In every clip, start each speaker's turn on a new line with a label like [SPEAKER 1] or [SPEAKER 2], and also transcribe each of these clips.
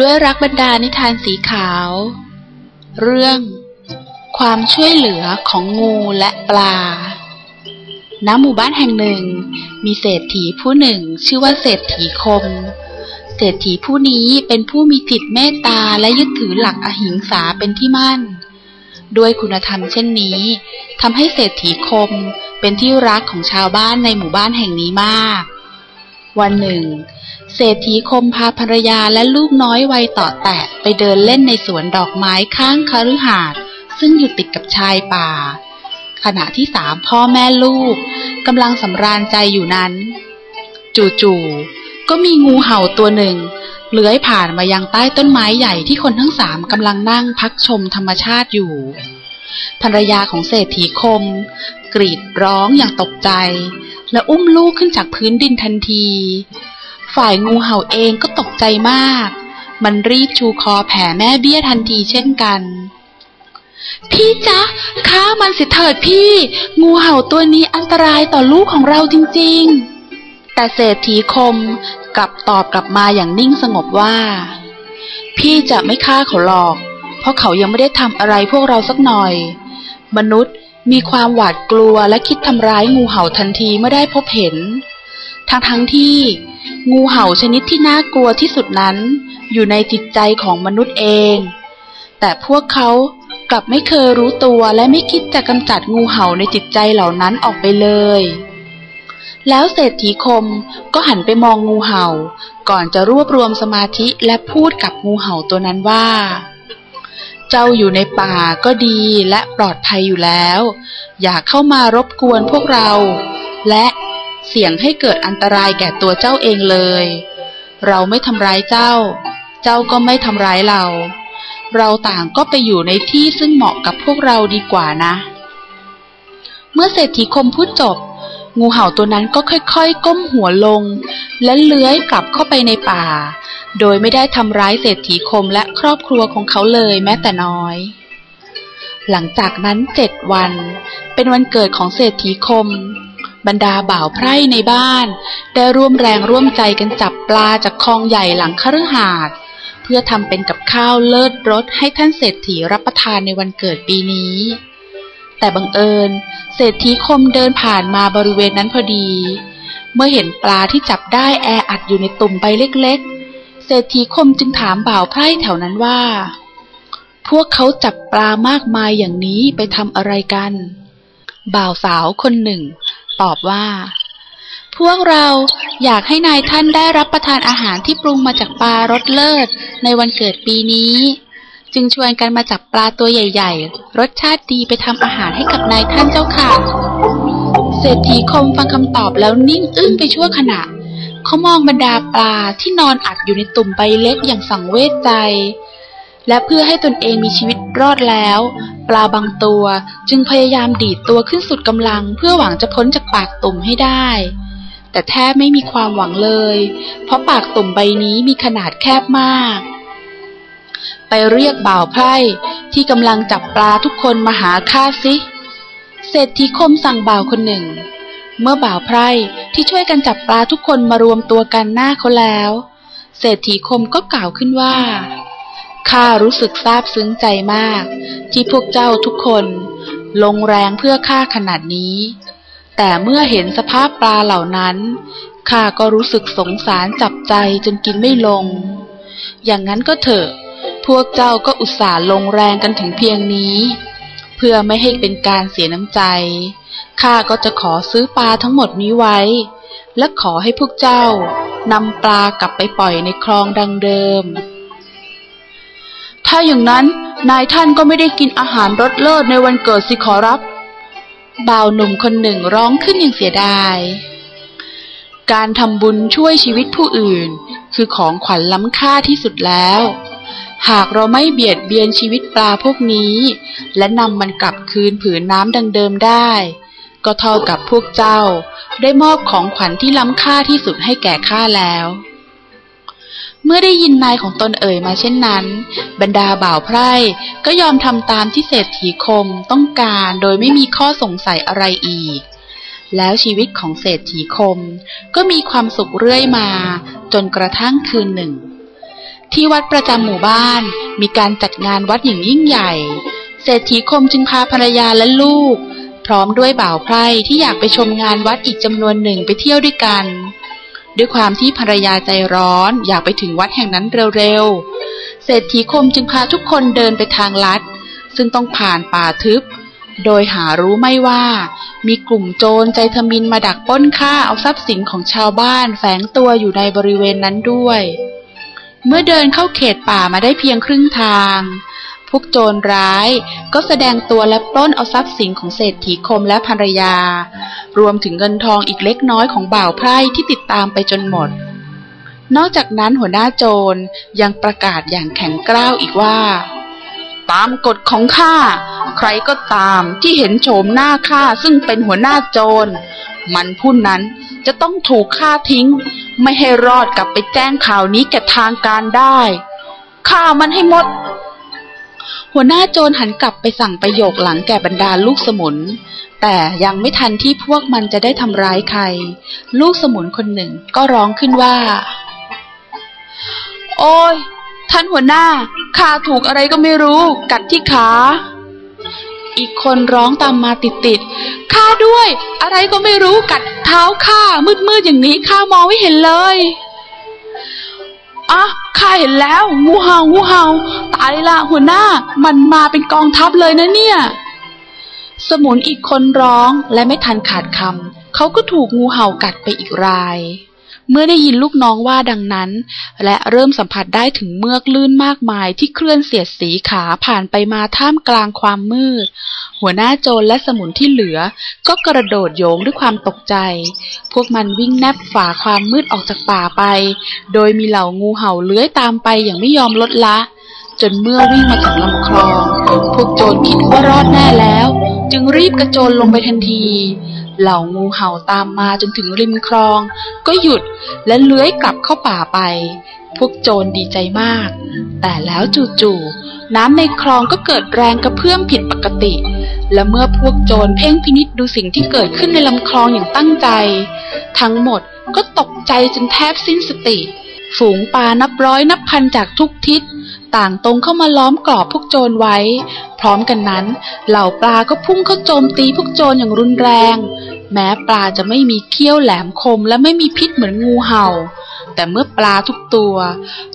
[SPEAKER 1] ด้วยรักบรรดานิทานสีขาว เรื่อง ความช่วยเหลือของงูและปลา ณ หมู่บ้านแห่งหนึ่ง มีเศรษฐีผู้หนึ่งชื่อว่าเศรษฐีคม เศรษฐีผู้นี้เป็นผู้มีจิตเมตตาและยึดถือหลักอหิงสาเป็นที่มั่น ด้วยคุณธรรมเช่นนี้ทำให้เศรษฐีคมเป็นที่รักของชาวบ้านในหมู่บ้านแห่งนี้มาก วันหนึ่งเเศรษฐีคมพาภรรยาและลูกน้อยวัยต่อแตะไปเดินเล่นในสวนดอกไม้ข้างคฤหาสน์ซึ่งอยู่ติดกับชายป่า ขณะที่สามพ่อแม่ลูกกำลังสำราญใจอยู่นั้น จู่ๆก็มีงูเห่าตัวหนึ่ง เลื้อยผ่านมายังใต้ต้นไม้ใหญ่ที่คนทั้งสามกำลังนั่งพักชมธรรมชาติอยู่ ภรรยาของเศรษฐีคม กรีดร้องอย่างตกใจ และอุ้มลูกขึ้นจากพื้นดินทันที ฝ่ายงูเห่าเองก็ตกใจมาก มันรีบชูคอแผ่แม่เบี้ยทันทีเช่นกัน พี่จ๊ะฆ่ามันสิเถิดพี่ งูเห่าตัวนี้อันตรายต่อลูกของเราจริง ๆ แต่เศรษฐีคมกลับตอบกลับมาอย่างนิ่งสงบว่า พี่จะไม่ฆ่าเขาหรอก เพราะเขายังไม่ได้ทำอะไรพวกเราสักหน่อย มนุษย์มีความหวาดกลัวและคิดทำร้ายงูเห่าทันทีเมื่อได้พบเห็น ทั้งทั้งๆที่งูเห่าชนิดที่น่ากลัวที่สุดนั้น อยู่ในจิตใจของมนุษย์เอง แต่พวกเขากลับไม่เคยรู้ตัวและไม่คิดจะกำจัดงูเห่าในจิตใจเหล่านั้นออกไปเลย แล้วเศรษฐีคมก็หันไปมองงูเห่า ก่อนจะรวบรวมสมาธิและพูดกับงูเห่าตัวนั้นว่าเจ้าอยู่ในป่าก็ดีและปลอดภัยอยู่แล้ว อย่าเข้ามารบกวนพวกเรา และ เสี่ยงให้เกิดอันตรายแก่ตัวเจ้าเองเลย เราไม่ทำร้ายเจ้า เจ้าก็ไม่ทำร้ายเรา เราต่างก็ไปอยู่ในที่ซึ่งเหมาะกับพวกเราดีกว่านะ เมื่อเศรษฐีคมพูดจบ งูเห่าตัวนั้นก็ค่อยๆ ก้มหัวลง และเลื้อยกลับเข้าไปในป่า โดยไม่ได้ทำร้ายเศรษฐีคมและครอบครัวของเขาเลยแม้แต่น้อยหลังจากนั้นเจ็ดวัน เป็นวันเกิดของเศรษฐีคม บรรดาบ่าวไพร่ในบ้าน ได้ร่วมแรงร่วมใจกันจับปลาจากคลองใหญ่หลังคฤหาสน์เพื่อทำเป็นกับข้าวเลิศรสให้ท่านเศรษฐีรับประทานในวันเกิดปีนี้ แต่บังเอิญ เศรษฐีคมเดินผ่านมาบริเวณนั้นพอดี เมื่อเห็นปลาที่จับได้แออัดอยู่ในตุ่มใบเล็กๆ เศรษฐีคมจึงถามบ่าวไพร่แถวนั้นว่า พวกเขาจับปลามากมายอย่างนี้ไปทำอะไรกัน บ่าวสาวคนหนึ่ง ตอบว่า พวกเราอยากให้นายท่านได้รับประทานอาหารที่ปรุงมาจากปลารสเลิศในวันเกิดปีนี้ จึงชวนกันมาจับปลาตัวใหญ่ ๆ รสชาติดีไปทำอาหารให้กับนายท่านเจ้าค่ะ เศรษฐีคมฟังคำตอบแล้วนิ่งอึ้งไปชั่วขณะเขามองบรรดาปลาที่นอนอัดอยู่ในตุ่มใบเล็กอย่างสังเวชใจ และเพื่อให้ตนเองมีชีวิตรอดแล้ว ปลาบางตัวจึงพยายามดีดตัวขึ้นสุดกำลังเพื่อหวังจะพ้นจากปากตุ่มให้ได้ แต่แทบไม่มีความหวังเลย เพราะปากตุ่มใบนี้มีขนาดแคบมาก ไปเรียกบ่าวไพร่ที่กำลังจับปลาทุกคนมาหาข้าสิเศรษฐีคมสั่งบ่าวคนหนึ่ง เมื่อบ่าวไพร่ที่ช่วยกันจับปลาทุกคนมารวมตัวกันหน้าเขาแล้ว เศรษฐีคมก็กล่าวขึ้นว่า ข้ารู้สึกซาบซึ้งใจมาก ที่พวกเจ้าทุกคน ลงแรงเพื่อข้าขนาดนี้ แต่เมื่อเห็นสภาพปลาเหล่านั้นข้าก็รู้สึกสงสารจับใจจนกินไม่ลง อย่างนั้นก็เถอะ พวกเจ้าก็อุตส่าห์ลงแรงกันถึงเพียงนี้ เพื่อไม่ให้เป็นการเสียน้ำใจข้าก็จะขอซื้อปลาทั้งหมดนี้ไว้ และขอให้พวกเจ้านำปลากลับไปปล่อยในคลองดังเดิม ถ้าอย่างนั้นนายท่านก็ไม่ได้กินอาหารรสเลิศในวันเกิดสิขอรับบ่าวหนุ่มคนหนึ่งร้องขึ้นอย่างเสียดาย การทำบุญช่วยชีวิตผู้อื่น คือของขวัญล้ำค่าที่สุดแล้ว หากเราไม่เบียดเบียนชีวิตปลาพวกนี้ และนำมันกลับคืนผืนน้ำดังเดิมได้ ก็เท่ากับพวกเจ้าได้มอบของขวัญที่ล้ำค่าที่สุดให้แก่ข้าแล้ว เมื่อได้ยินนายของตนเอ่ยมาเช่นนั้น บรรดาบ่าวไพร่ก็ยอมทำตามที่เศรษฐีคมต้องการโดยไม่มีข้อสงสัยอะไรอีก แล้วชีวิตของเศรษฐีคมก็มีความสุขเรื่อยมา จนกระทั่งคืนหนึ่ง ที่วัดประจำหมู่บ้านมีการจัดงานวัดอย่างยิ่งใหญ่ เศรษฐีคมจึงพาภรรยาและลูก พร้อมด้วยบ่าวไพร่ที่อยากไปชมงานวัดอีกจำนวนหนึ่งไปเที่ยวด้วยกัน ด้วยความที่ภรรยาใจร้อนอยากไปถึงวัดแห่งนั้นเร็วๆ เศรษฐีคมจึงพาทุกคนเดินไปทางลัด ซึ่งต้องผ่านป่าทึบ โดยหารู้ไม่ว่า มีกลุ่มโจรใจทมินมาดักป้นฆ่าเอาทรัพย์สินของชาวบ้านแฝงตัวอยู่ในบริเวณนั้นด้วย เมื่อเดินเข้าเขตป่ามาได้เพียงครึ่งทาง พวกโจรร้ายก็แสดงตัวและปล้นเอาทรัพย์สินของเศรษฐีคมและภรรยา รวมถึงเงินทองอีกเล็กน้อยของบ่าวไพร่ที่ติดตามไปจนหมด นอกจากนั้นหัวหน้าโจรยังประกาศอย่างแข็งกร้าวอีกว่า ตามกฎของข้าใครก็ตามที่เห็นโฉมหน้าข้าซึ่งเป็นหัวหน้าโจร มันผู้นั้นจะต้องถูกฆ่าทิ้ง ไม่ให้รอดกลับไปแจ้งข่าวนี้แก่ทางการได้ฆ่ามันให้หมด หัวหน้าโจรหันกลับไปสั่งประโยคหลังแก่บรรดาลูกสมุน แต่ยังไม่ทันที่พวกมันจะได้ทำร้ายใคร ลูกสมุนคนหนึ่งก็ร้องขึ้นว่า โอ้ย ท่านหัวหน้าข้าถูกอะไรก็ไม่รู้ กัดที่ขา อีกคนร้องตามมาติดๆข้าด้วย อะไรก็ไม่รู้กัดเท้าข้ามืดๆอย่างนี้ข้ามองไม่เห็นเลย อะข้าเห็นแล้ว งูเห่างูเห่าตายละหัวหน้า มันมาเป็นกองทัพเลยนะเนี่ย สมุนอีกคนร้องและไม่ทันขาดคำเขาก็ถูกงูเห่ากัดไปอีกราย เมื่อได้ยินลูกน้องว่าดังนั้น และเริ่มสัมผัสได้ถึงเมือกลื่นมากมายที่เคลื่อนเสียดสีขาผ่านไปมาท่ามกลางความมืด หัวหน้าโจรและสมุนที่เหลือ ก็กระโดดโยงด้วยความตกใจ พวกมันวิ่งแนบฝ่าความมืดออกจากป่าไป โดยมีเหล่างูเห่าเลื้อยตามไปอย่างไม่ยอมลดละ จนเมื่อวิ่งมาถึงลำคลอง พวกโจรคิดว่ารอดแน่แล้ว จึงรีบกระโจนลงไปทันที เหล่างูเห่าตามมาจนถึงริมคลอง ก็หยุดและเลื้อยกลับเข้าป่าไป พวกโจรดีใจมาก แต่แล้วจู่ๆน้ำในคลองก็เกิดแรงกระเพื่อมผิดปกติ และเมื่อพวกโจรเพ่งพินิษดูสิ่งที่เกิดขึ้นในลำคลองอย่างตั้งใจ ทั้งหมดก็ตกใจจนแทบสิ้นสติ ฝูงปลานับร้อยนับพันจากทุกทิศ ต่างตรงเข้ามาล้อมกรอบพวกโจรไว้ พร้อมกันนั้น เหล่าปลาก็พุ่งเข้าโจมตีพวกโจรอย่างรุนแรง แม้ปลาจะไม่มีเขี้ยวแหลมคมและไม่มีพิษเหมือนงูเห่า แต่เมื่อปลาทุกตัว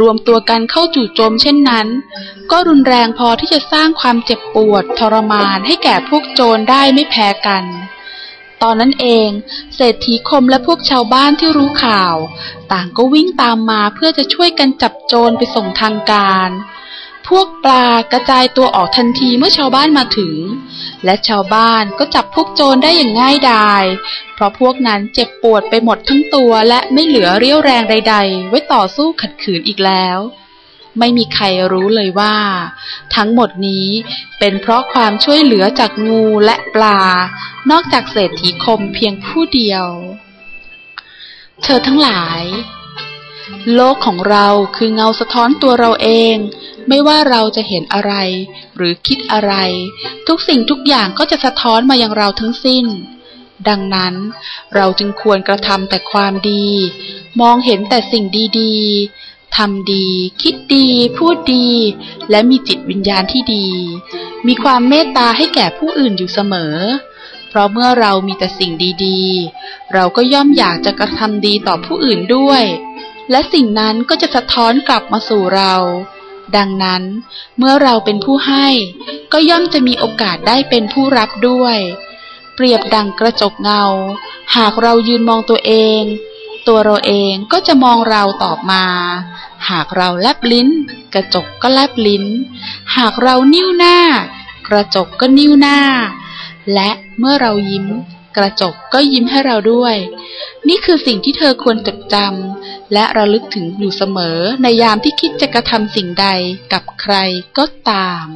[SPEAKER 1] รวมตัวกันเข้าจู่โจมเช่นนั้น ก็รุนแรงพอที่จะสร้างความเจ็บปวดทรมานให้แก่พวกโจรได้ไม่แพ้กัน ตอนนั้นเอง เศรษฐีคมและพวกชาวบ้านที่รู้ข่าว ต่างก็วิ่งตามมาเพื่อจะช่วยกันจับโจรไปส่งทางการ พวกปลากระจายตัวออกทันทีเมื่อชาวบ้านมาถึง และชาวบ้านก็จับพวกโจรได้อย่างง่ายดาย เพราะพวกนั้นเจ็บปวดไปหมดทั้งตัวและไม่เหลือเรี่ยวแรงใด ๆ ไว้ต่อสู้ขัดขืนอีกแล้ว ไม่มีใครรู้เลยว่า ทั้งหมดนี้เป็นเพราะความช่วยเหลือจากงูและปลา นอกจากเศรษฐีคมเพียงผู้เดียว เธอทั้งหลาย โลกของเราคือเงาสะท้อนตัวเราเอง ไม่ว่าเราจะเห็นอะไร หรือคิดอะไร ทุกสิ่งทุกอย่างก็จะสะท้อนมายังเราทั้งสิ้นดังนั้นเราจึงควรกระทำแต่ความดี มองเห็นแต่สิ่งดีๆ ทำดี คิดดี พูดดี และมีจิตวิญญาณที่ดี มีความเมตตาให้แก่ผู้อื่นอยู่เสมอ เพราะเมื่อเรามีแต่สิ่งดีๆ เราก็ย่อมอยากจะกระทำดีต่อผู้อื่นด้วย และสิ่งนั้นก็จะสะท้อนกลับมาสู่เรา ดังนั้น เมื่อเราเป็นผู้ให้ ก็ย่อมจะมีโอกาสได้เป็นผู้รับด้วย เปรียบดังกระจกเงา หากเรายืนมองตัวเอง ตัวเราเองก็จะมองเราตอบมา หากเราแลบลิ้น กระจกก็แลบลิ้น หากเรานิ้วหน้า กระจกก็นิ้วหน้า และเมื่อเรายิ้ม กระจกก็ยิ้มให้เราด้วย นี่คือสิ่งที่เธอควรจดจำและระลึกถึงอยู่เสมอในยามที่คิดจะกระทำสิ่งใดกับใครก็ตาม